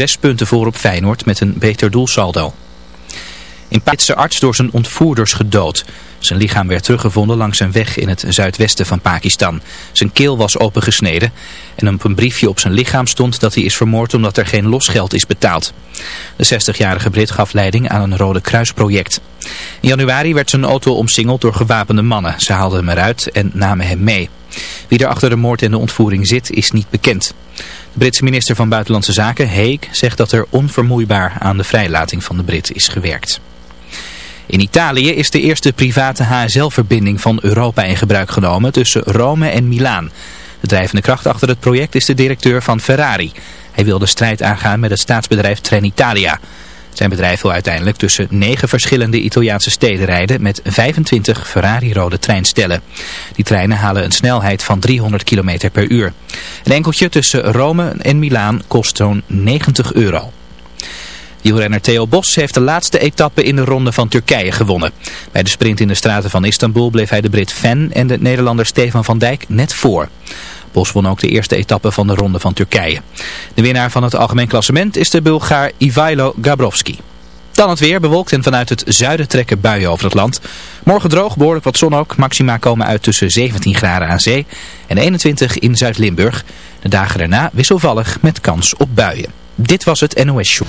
zes punten voor op Feyenoord met een beter doelsaldo. In Pakistan arts door zijn ontvoerders gedood. Zijn lichaam werd teruggevonden langs een weg in het zuidwesten van Pakistan. Zijn keel was opengesneden en op een briefje op zijn lichaam stond dat hij is vermoord omdat er geen losgeld is betaald. De 60-jarige Brit gaf leiding aan een Rode Kruisproject. In januari werd zijn auto omsingeld door gewapende mannen. Ze haalden hem eruit en namen hem mee. Wie er achter de moord en de ontvoering zit is niet bekend. Britse minister van Buitenlandse Zaken, Heek, zegt dat er onvermoeibaar aan de vrijlating van de Brit is gewerkt. In Italië is de eerste private HSL-verbinding van Europa in gebruik genomen tussen Rome en Milaan. De drijvende kracht achter het project is de directeur van Ferrari. Hij wil de strijd aangaan met het staatsbedrijf Trenitalia. Zijn bedrijf wil uiteindelijk tussen negen verschillende Italiaanse steden rijden met 25 Ferrari-rode treinstellen. Die treinen halen een snelheid van 300 km per uur. Een enkeltje tussen Rome en Milaan kost zo'n 90 euro. Wielrenner Theo Bos heeft de laatste etappe in de ronde van Turkije gewonnen. Bij de sprint in de straten van Istanbul bleef hij de Brit Fan en de Nederlander Stefan van Dijk net voor. Bos won ook de eerste etappe van de ronde van Turkije. De winnaar van het algemeen klassement is de Bulgaar Ivailo Gabrovski. Dan het weer, bewolkt en vanuit het zuiden trekken buien over het land. Morgen droog, behoorlijk wat zon ook. Maxima komen uit tussen 17 graden aan zee en 21 in Zuid-Limburg. De dagen daarna wisselvallig met kans op buien. Dit was het NOS Show.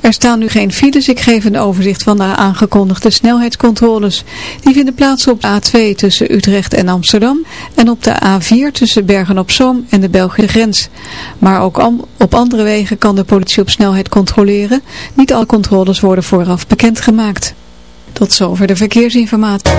Er staan nu geen files. Ik geef een overzicht van de aangekondigde snelheidscontroles. Die vinden plaats op de A2 tussen Utrecht en Amsterdam en op de A4 tussen Bergen-op-Zoom en de Belgische grens. Maar ook op andere wegen kan de politie op snelheid controleren. Niet alle controles worden vooraf bekendgemaakt. Tot zover de verkeersinformatie.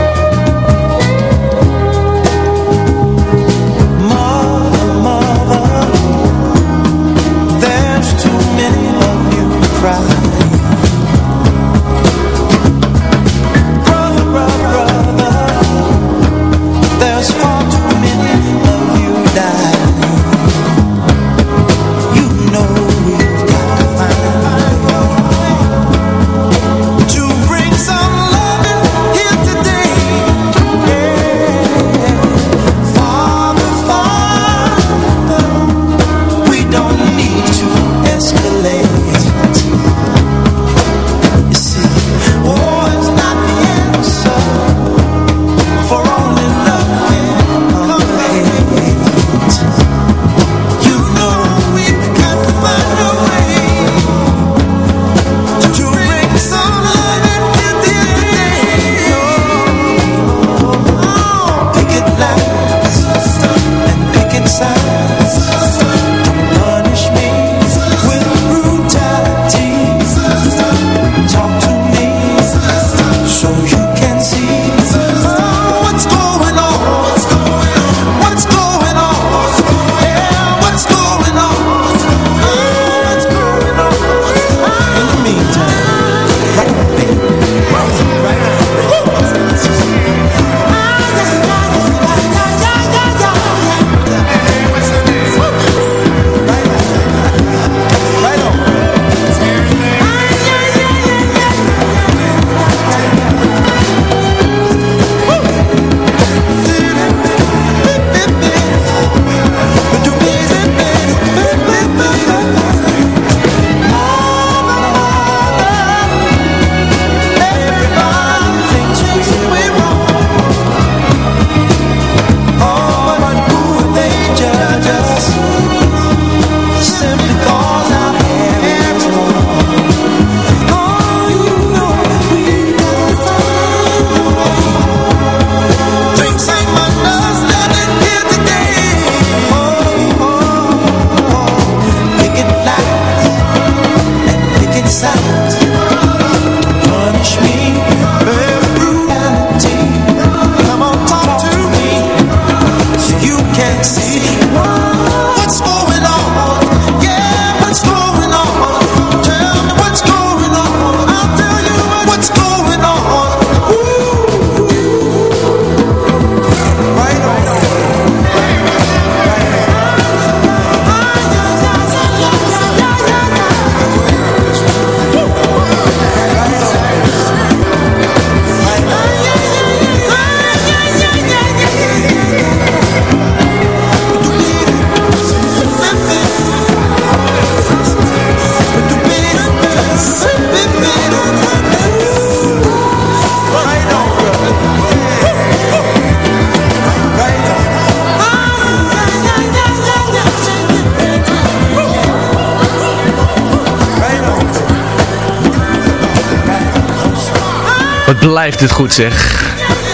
Blijft dit goed zeg.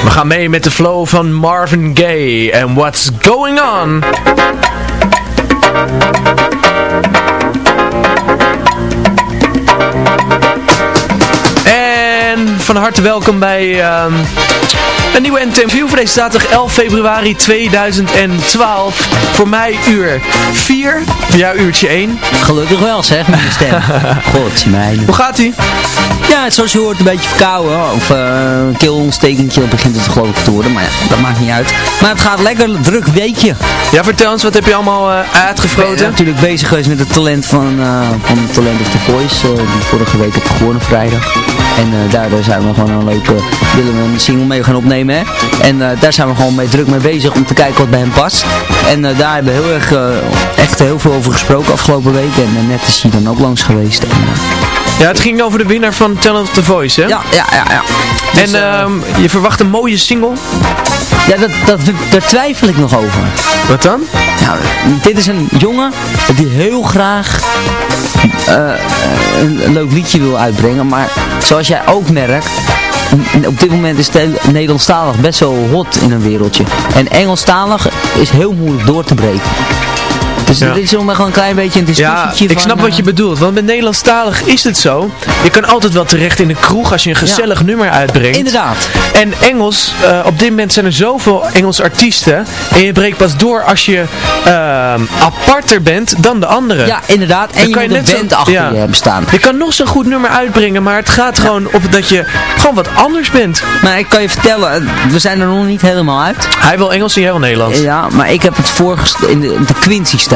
We gaan mee met de flow van Marvin Gaye en What's Going On. En van harte welkom bij ehm, een nieuwe interview voor deze zaterdag 11 februari 2012. Voor mij uur 4, voor jou uurtje 1. Gelukkig wel zeg, je stem. Godsmijn. Hoe gaat ie? Ja, zoals je hoort een beetje verkouden. Of eh, een keelontstekentje begint het geloof ik te worden. Maar ja, dat maakt niet uit. Maar het gaat lekker druk weekje. Ja, vertel eens, wat heb je allemaal uh, Ik ben uitgefroten? natuurlijk bezig geweest met het talent van, eh van Talent of the Voice. eh, die vorige week heb ik gewonnen vrijdag. En daardoor zijn we gewoon een leuke, willen we een single mee gaan opnemen. Hè? En eh, daar zijn we gewoon mee druk mee bezig om te kijken wat bij hem past. En eh, daar hebben we heel erg, eh, echt heel veel over gesproken afgelopen week. En net is hij dan ook langs geweest. En, Ja, het ging over de winnaar van Talent of the Voice, hè? ja, ja, ja, ja. Dus, En eh, ehm, je verwacht een mooie single. ja, dat, dat, daar twijfel ik nog over. Wat dan? Nou, dit is een jongen die heel graag een, een leuk liedje wil uitbrengen. Maar zoals jij ook merkt, op dit moment is Nederlandstalig best wel hot in een wereldje. En Engelstalig is heel moeilijk door te breken. Dus Ja. dit is nog maar gewoon een klein beetje een Ja, discussietje ik van, snap wat je eh, bedoelt. Want met Nederlandstalig is het zo. Je kan altijd wel terecht in de kroeg als je een gezellig nummer uitbrengt. Inderdaad. En Engels, eh, op dit moment zijn er zoveel Engelse artiesten. En je breekt pas door als je ehm, aparter bent dan de anderen. Ja, inderdaad. En Dan je kan je een net zo- band achter ja. je hebben staan. Je kan nog zo'n goed nummer uitbrengen, maar het gaat gewoon op dat je gewoon wat anders bent. Maar ik kan je vertellen, we zijn er nog niet helemaal uit. Hij wil Engels en jij wil Nederlands. Ja, maar ik heb het voorgest- in de, de Quincy-stijl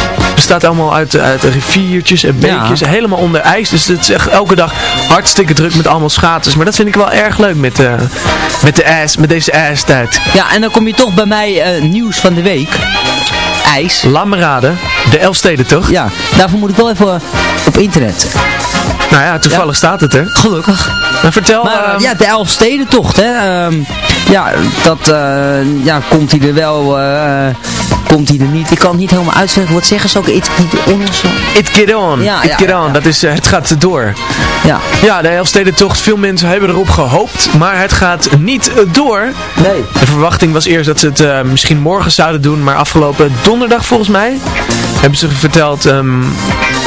bestaat allemaal uit, uit riviertjes en Ja. beekjes. Helemaal onder ijs. Dus het is echt elke dag hartstikke druk met allemaal schaatsers. Maar dat vind ik wel erg leuk met, eh, met, de ijs, met deze ijstijd. Ja, en dan kom je toch bij mij eh, nieuws van de week. IJs. Laat me raden. De Elfsteden toch? Ja, daarvoor moet ik wel even op internet. Nou ja, toevallig staat het er. Gelukkig. Maar vertel... Maar eh, ehm, ja, de Elfstedentocht, hè. ehm, ja, dat eh, ja, komt hij er wel, eh, komt hij er niet. Ik kan het niet helemaal uitspreken. Wat zeggen ze ook? It, it, Engels? It get on. Ja, It ja, get on. ja. Dat is, eh, het gaat door. Ja. Ja, de Elfstedentocht. Veel mensen hebben erop gehoopt. Maar het gaat niet door. Nee. De verwachting was eerst dat ze het misschien morgen zouden doen. Maar afgelopen donderdag volgens mij hebben ze verteld ehm,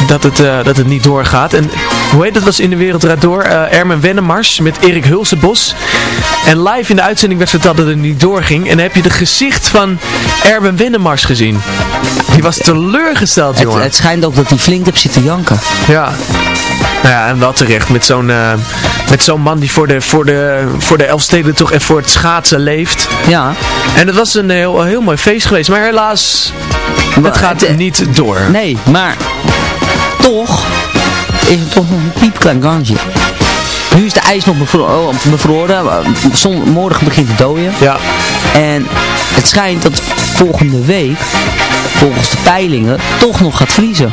dat, het, eh, dat het niet doorgaat. En hoe heet het was in de wereld draait door? Eh Ermen Wennemars met Erik Hulsebos. En live in de uitzending werd verteld dat het niet doorging. En dan heb je de gezicht van Erben Wennemars gezien. Die was teleurgesteld, Het, jongen. het schijnt ook dat hij flink heeft zitten janken. Ja. Nou ja, en wel terecht. Met zo'n eh, met zo'n man die voor de, voor, de, voor de Elfsteden toch en voor het schaatsen leeft. Ja. En het was een heel, heel mooi feest geweest. Maar helaas, het gaat het- niet door. Nee, maar toch is het toch nog een piepklein kansje. Nu is de ijs nog bevro oh, bevroren. Zon, morgen begint het dooien. Ja. En het schijnt dat volgende week, volgens de peilingen, toch nog gaat vriezen.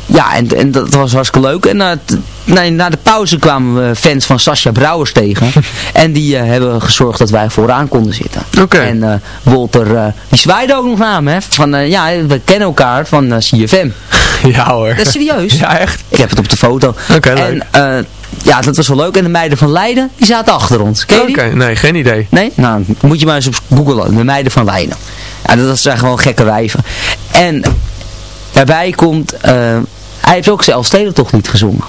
ja, en, en dat was hartstikke leuk. En nee, na de pauze kwamen we fans van Sascha Brouwers tegen. en die eh, hebben gezorgd dat wij vooraan konden zitten. Oké. En eh Walter, eh, die zwaaide ook nog naar me. Hè, van, ja, we kennen elkaar van CFM. Ja hoor. Dat is serieus. Ja, echt? Ik heb het op de foto. Oké, leuk. En ja, dat was wel leuk. En de meiden van Leiden, die zaten achter ons. Oké, nee, geen idee. Nee? Nou, moet je maar eens op googlen. De meiden van Leiden. Ja, dat zijn gewoon gekke wijven. En daarbij komt... hij heeft ook zelf toch niet gezongen.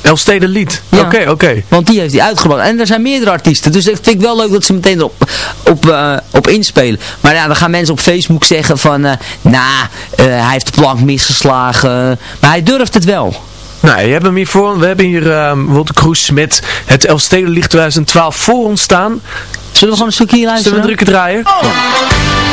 Elfsteden lied. Ja. Oké, oké. Want die heeft hij uitgebracht. En er zijn meerdere artiesten. Dus dat vind ik wel leuk dat ze meteen erop op, eh, op inspelen. Maar ja, dan gaan mensen op Facebook zeggen van... eh nou, eh, hij heeft de plank misgeslagen. Maar hij durft het wel. Nou, je hebt hem hier voor. We hebben hier ehm Walter Kroes met het Elfsteden lied 2012 voor ons staan. Zullen we gewoon een stukje hier Zullen luisteren? we drukken draaien? Het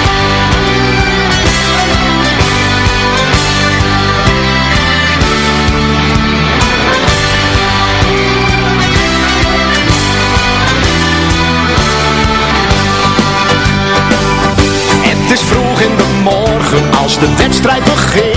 als de wedstrijd begint.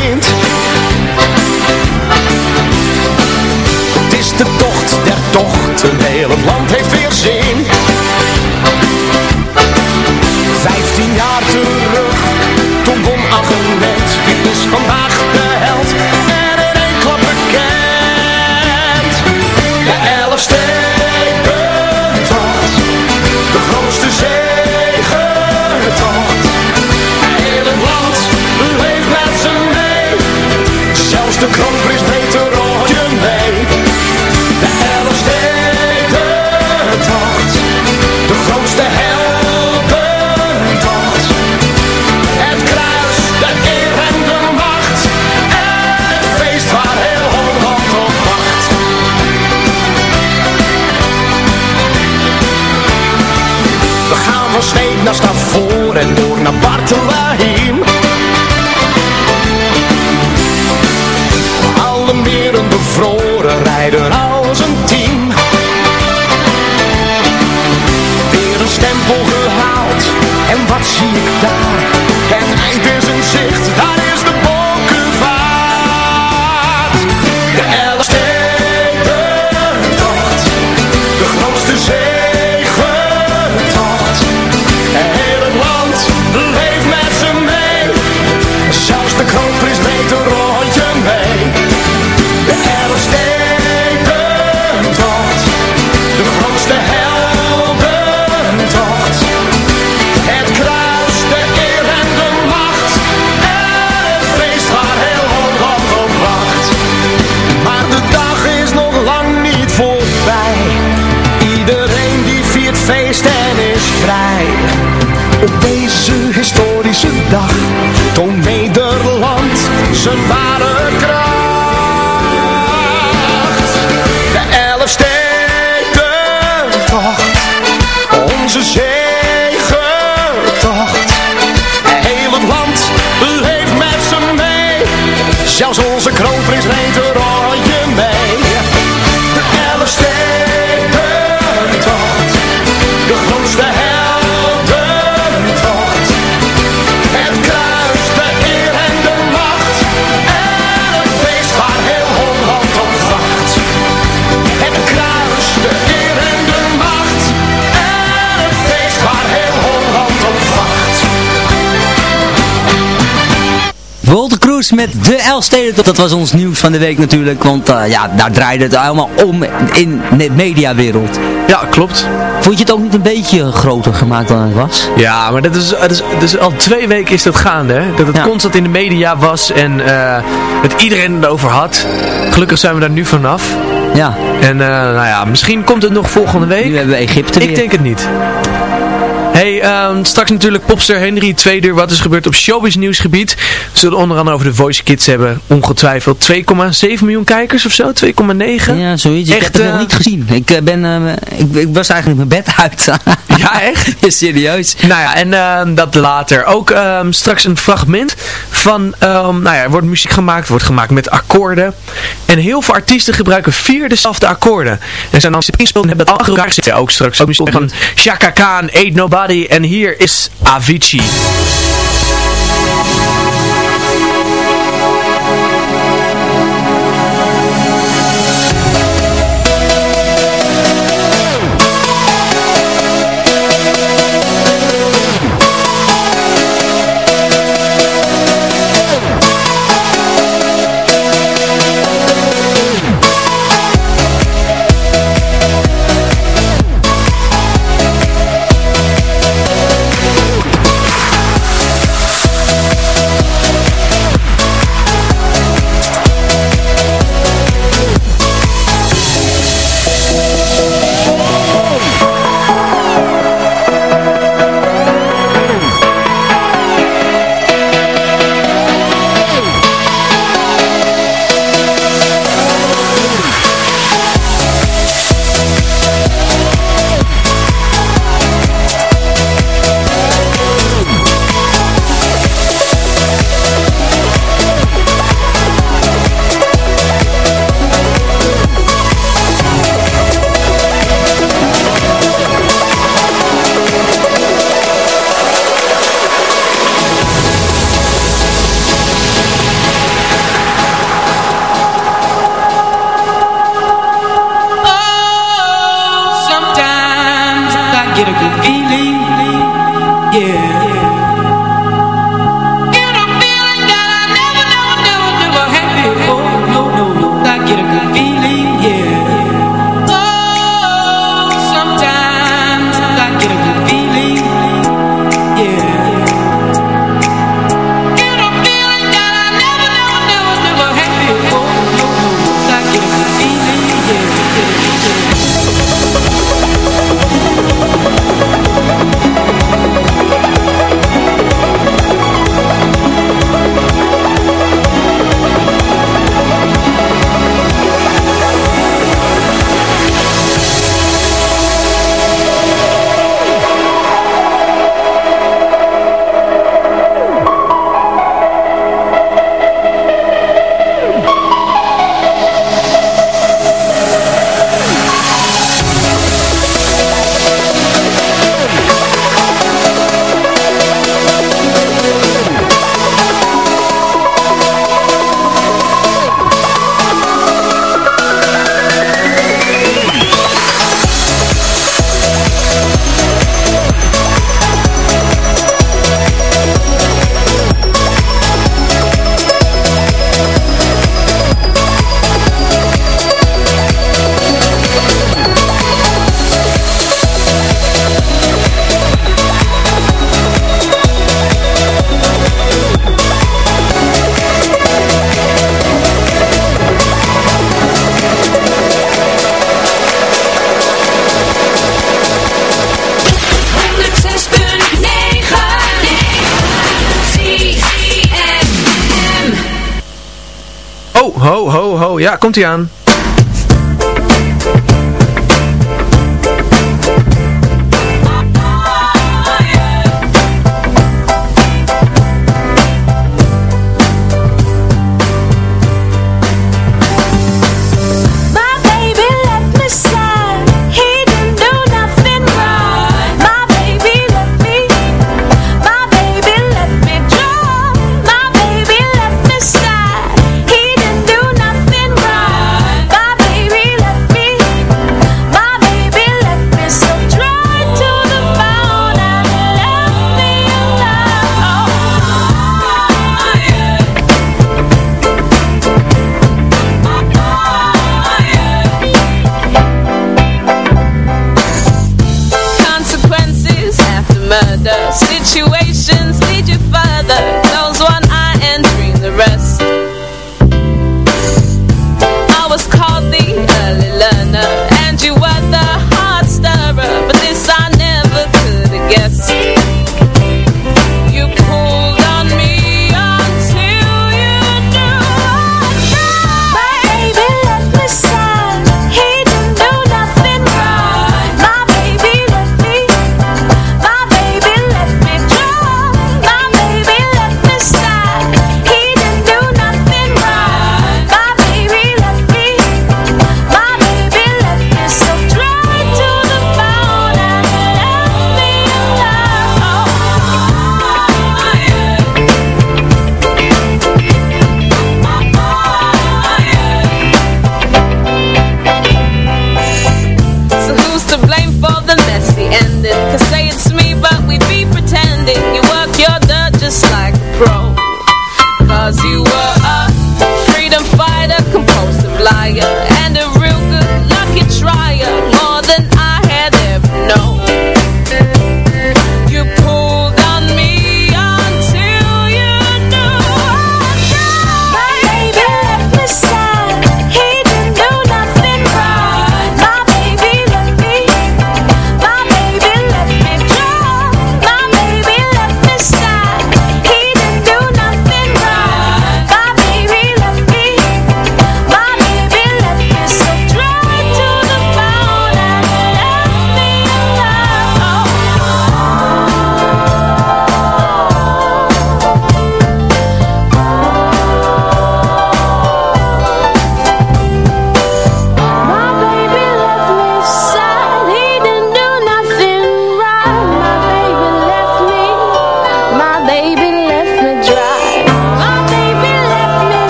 Op deze historische dag toont Nederland zijn ware Met de Elfsteden. Dat was ons nieuws van de week natuurlijk. Want eh, ja, daar draaide het allemaal om in de mediawereld. Ja, klopt. Vond je het ook niet een beetje groter gemaakt dan het was? Ja, maar dat is, dat is, is al twee weken is dat gaande. Hè? Dat het Ja. constant in de media was en eh dat iedereen het erover had. Gelukkig zijn we daar nu vanaf. Ja, En eh, nou ja, misschien komt het nog volgende week. nu hebben we Egypte weer. Ik denk het niet. Hey, ehm, straks natuurlijk popster Henry Tweeder. Wat is gebeurd op showbiz nieuwsgebied? We zullen onder andere over de Voice Kids hebben. Ongetwijfeld 2,7 miljoen kijkers of zo? 2,9? Ja, zoiets. ik Echt, heb het eh, nog niet gezien. Ik, eh, ben, eh, ik, ik was eigenlijk mijn bed uit. Ja, echt? Ja, serieus. Nou ja, en ehm, dat later. Ook ehm, straks een fragment van, ehm, nou ja, er wordt muziek gemaakt, wordt gemaakt met akkoorden. En heel veel artiesten gebruiken vier dezelfde akkoorden. En zijn dan ingespeeld en hebben het al elkaar zitten. Ook straks ook muziek van Shaka Khan, Ain't Nobody. En hier is Avicii. Komt ie aan.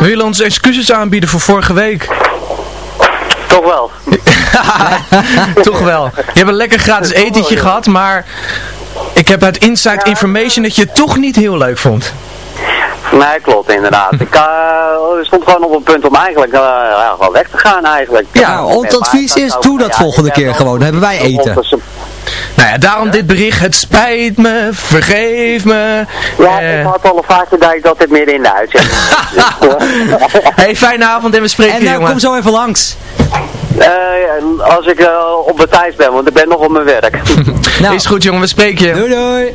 Wil je ons excuses aanbieden voor vorige week? Toch wel. Toch wel. Je hebt een lekker gratis etentje gehad, maar ik heb uit inside information dat je het toch niet heel leuk vond. Nee, klopt inderdaad. Ik uh, stond gewoon op een punt om eigenlijk uh, ja, gewoon weg te gaan eigenlijk. Ja, ons advies is, doe dat volgende keer gewoon. Dan hebben wij eten. Nou ja, daarom dit bericht. Het spijt me, vergeef me. Ja, ik had al een vaartje dat ik dat dit midden in de uitzending. hey, fijne avond en we spreken En je, nou, jongen. kom zo even langs. Uh, als ik uh, op de tijd ben, want ik ben nog op mijn werk. nou. Is goed jongen, we spreken je. Doei doei.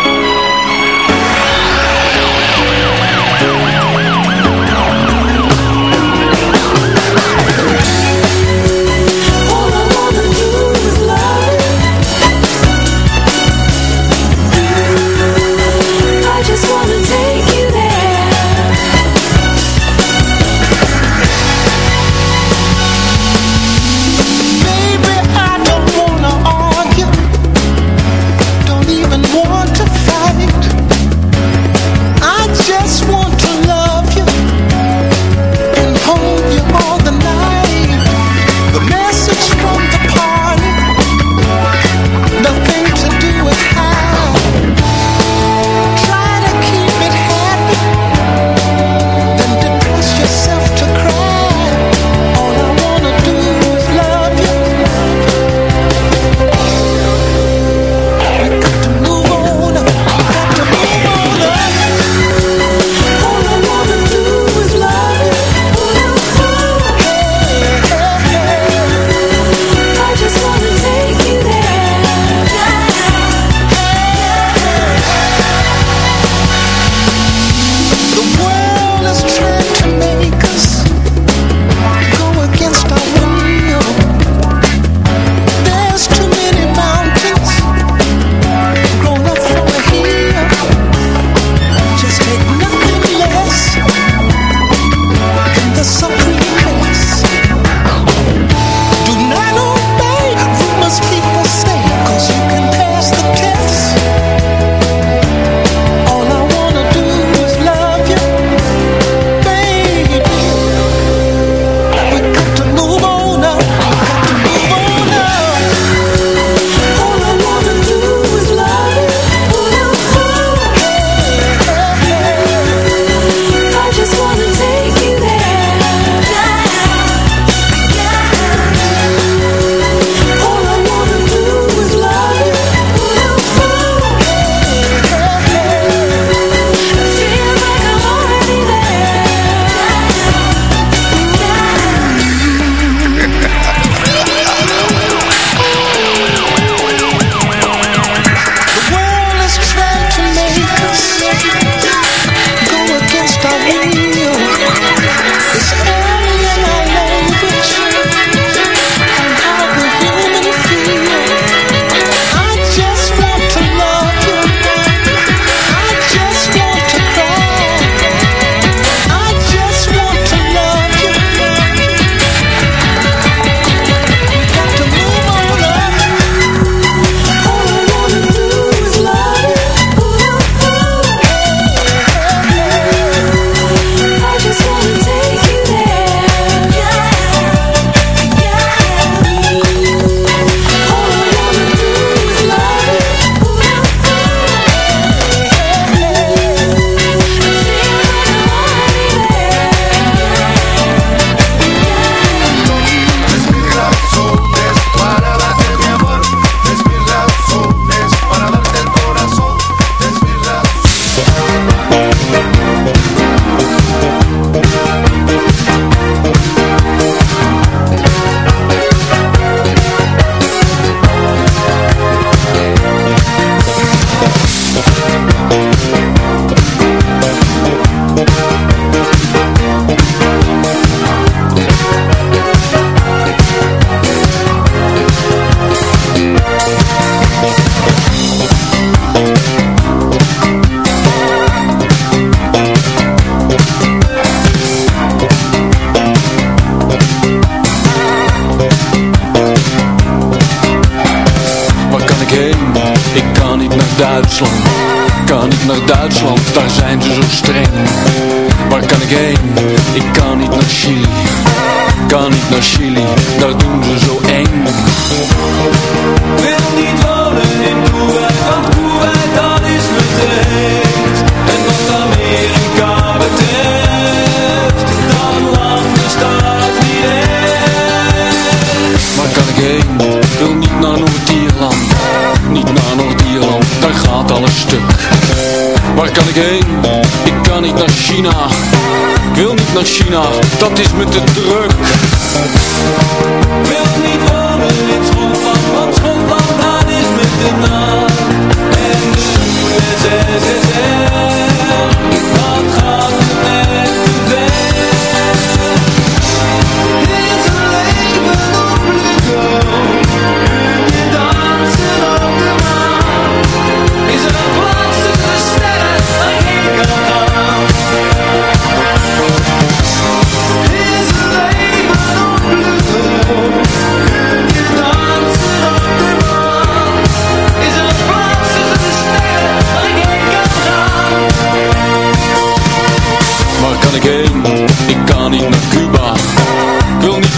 China, dat is met de druk.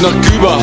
naar Cuba.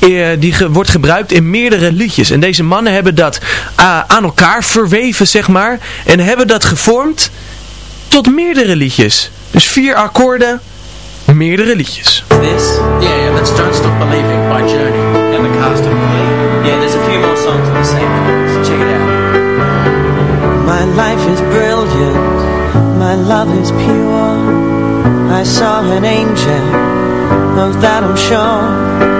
eh, die ge- wordt gebruikt in meerdere liedjes. En deze mannen hebben dat eh, aan elkaar verweven, zeg maar. En hebben dat gevormd tot meerdere liedjes. Dus vier akkoorden, meerdere liedjes. This? Yeah, yeah, that's Don't Stop Believing by Journey and the cast of Glee. Yeah, there's a few more songs with the same chords. Check it out. My life is brilliant, my love is pure. I saw an angel, of that I'm sure.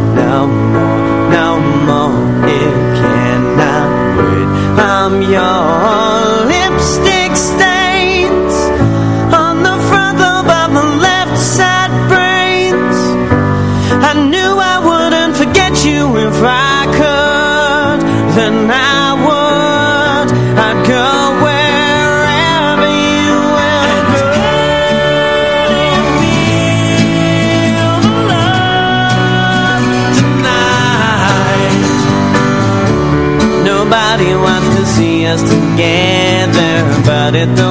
together, but it don't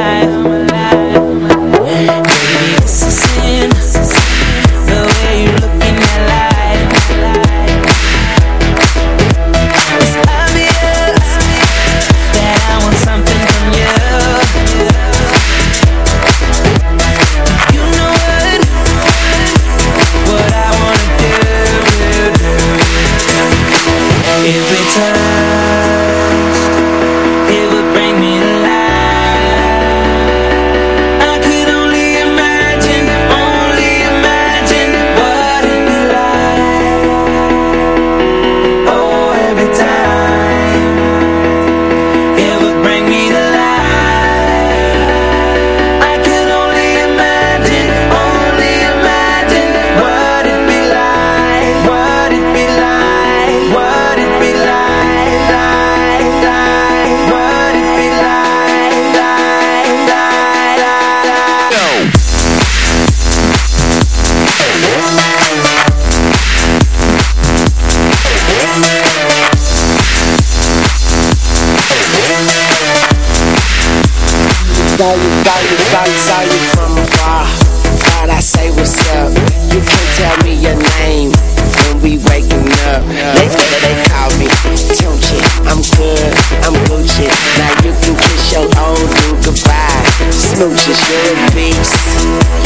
Smooches, you're a beast.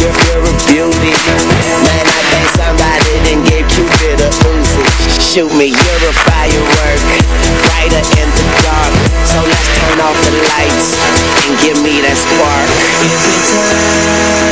You're, you're a beauty. Man, I think somebody didn't give Cupid a Uzi. Shoot me, you're a firework. Brighter in the dark. So let's turn off the lights and give me that spark. If we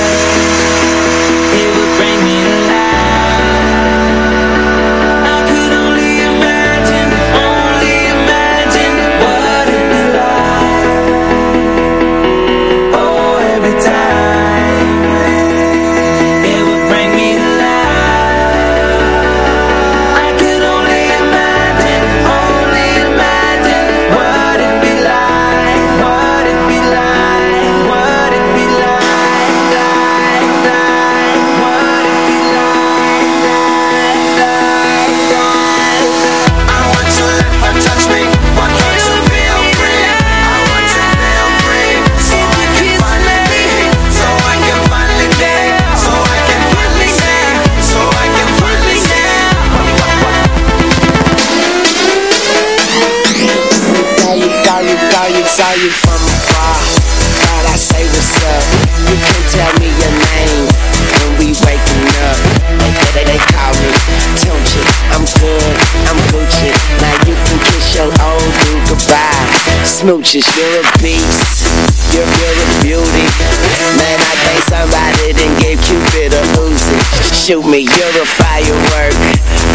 Smooches, you're a beast. You're, you're a beauty. Man, I think somebody didn't give Cupid a Uzi. Shoot me, you're a firework.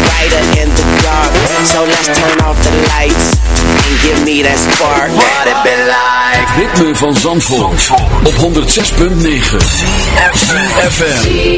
Brighter in the dark. So let's turn off the lights and give me that spark. What it been like? Ritme van Zandvoort, op 106.9 FM.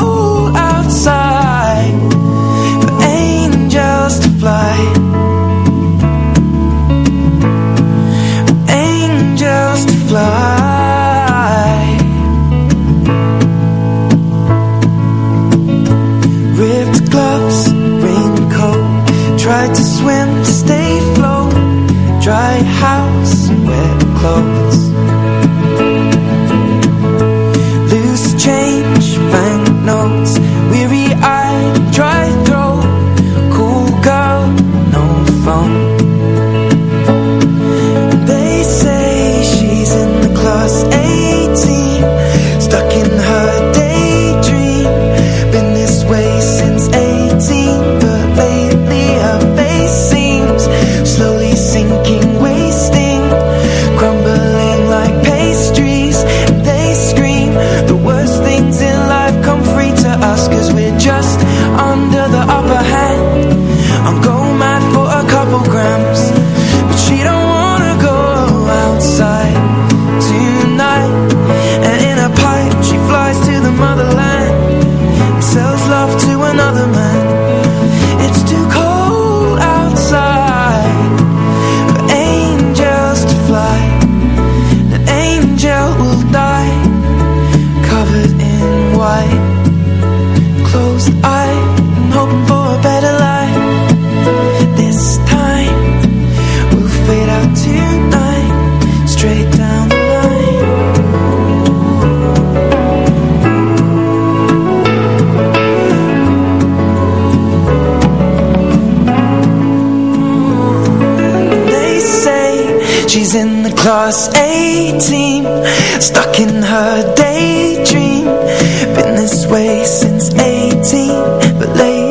daydream. Been this way since 18 But lately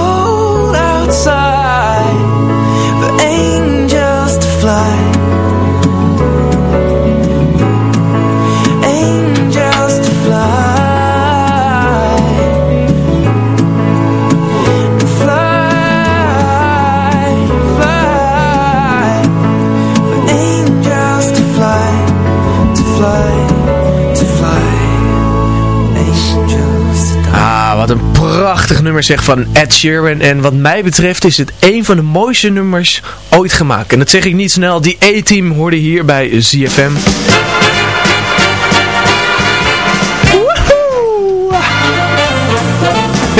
prachtig nummer zeg van Ed Sheeran. En wat mij betreft is het een van de mooiste nummers ooit gemaakt. En dat zeg ik niet snel. Die A-team hoorde hier bij ZFM.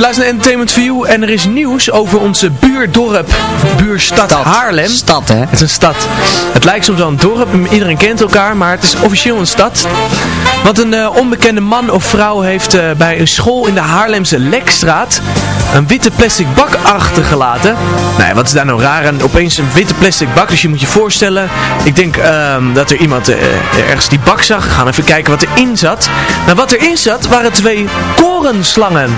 Je luistert naar Entertainment View en er is nieuws over onze buurdorp, buurstad Haarlem. Stad, hè? Het is een stad. Het lijkt soms wel een dorp, iedereen kent elkaar, maar het is officieel een stad. Want een eh, onbekende man of vrouw heeft eh, bij een school in de Haarlemse Lekstraat een witte plastic bak achtergelaten. Nou ja, wat is daar nou raar aan? Opeens een witte plastic bak, dus je moet je voorstellen. Ik denk ehm, dat er iemand eh, ergens die bak zag. We gaan even kijken wat erin zat. Nou, wat erin zat waren twee korenslangen.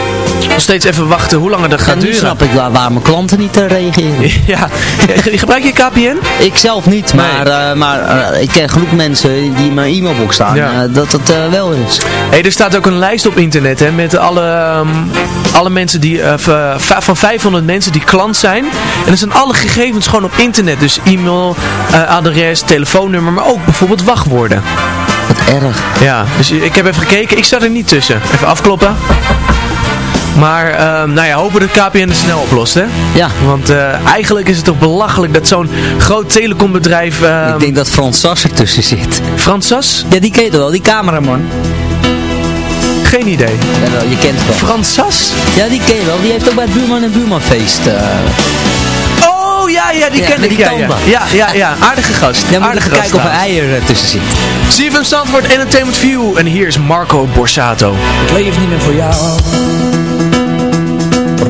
Nog steeds even wachten hoe lang dat gaat En nu duren. snap ik waar, waar mijn klanten niet eh, reageren. Ja, gebruik je KPN? Ik zelf niet, maar, eh, maar eh, ik ken genoeg mensen die in mijn e-mailbox staan, Ja. dat het wel is. Hey, er staat ook een lijst op internet hè, met alle, ehm, alle mensen die, van 500 mensen die klant zijn. En er zijn alle gegevens gewoon op internet. Dus e-mail, adres, telefoonnummer, maar ook bijvoorbeeld wachtwoorden. Wat erg. Ja, dus ik heb even gekeken. Ik zat er niet tussen. Even afkloppen. Maar, ehm, nou ja, hopen dat KPN het snel oplost, hè? Ja. Want eh, eigenlijk is het toch belachelijk dat zo'n groot telecombedrijf... ehm, Ik denk dat Frans Sas ertussen zit. Frans Sas? Ja, die ken je toch wel, die cameraman. Geen idee. Jawel, je kent het wel. Frans Sas? Ja, die ken je wel. Die heeft ook bij het Buurman en Buurmanfeest. eh Oh, ja, ja, die Ja, ken met ik. die Ja, ja. ja, ja, ja. Aardige gast. Ja, moet Aardige even kijken of er gast, eier eh, tussen zit. CFM Zandvoort Entertainment View. En hier is Marco Borsato. Ik leef niet meer voor jou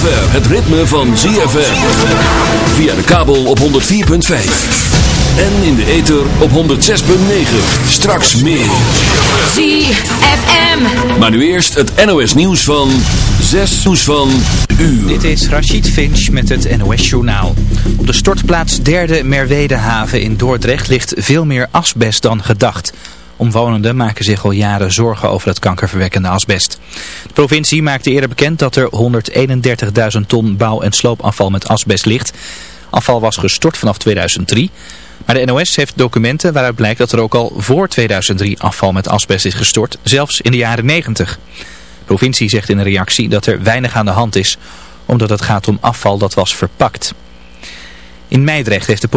Zover het ritme van ZFM. Via de kabel op 104.5. En in de ether op 106.9. Straks meer. ZFM. Maar nu eerst het NOS nieuws van 6 nieuws van uur. Dit is Rachid Finch met het NOS journaal. Op de stortplaats derde Merwedehaven in Dordrecht ligt veel meer asbest dan gedacht. Omwonenden maken zich al jaren zorgen over het kankerverwekkende asbest. De provincie maakte eerder bekend dat er 131.000 ton bouw- en sloopafval met asbest ligt. Afval was gestort vanaf 2003. Maar de NOS heeft documenten waaruit blijkt dat er ook al voor 2003 afval met asbest is gestort, zelfs in de jaren 90. De provincie zegt in een reactie dat er weinig aan de hand is, omdat het gaat om afval dat was verpakt. In Meidrecht heeft de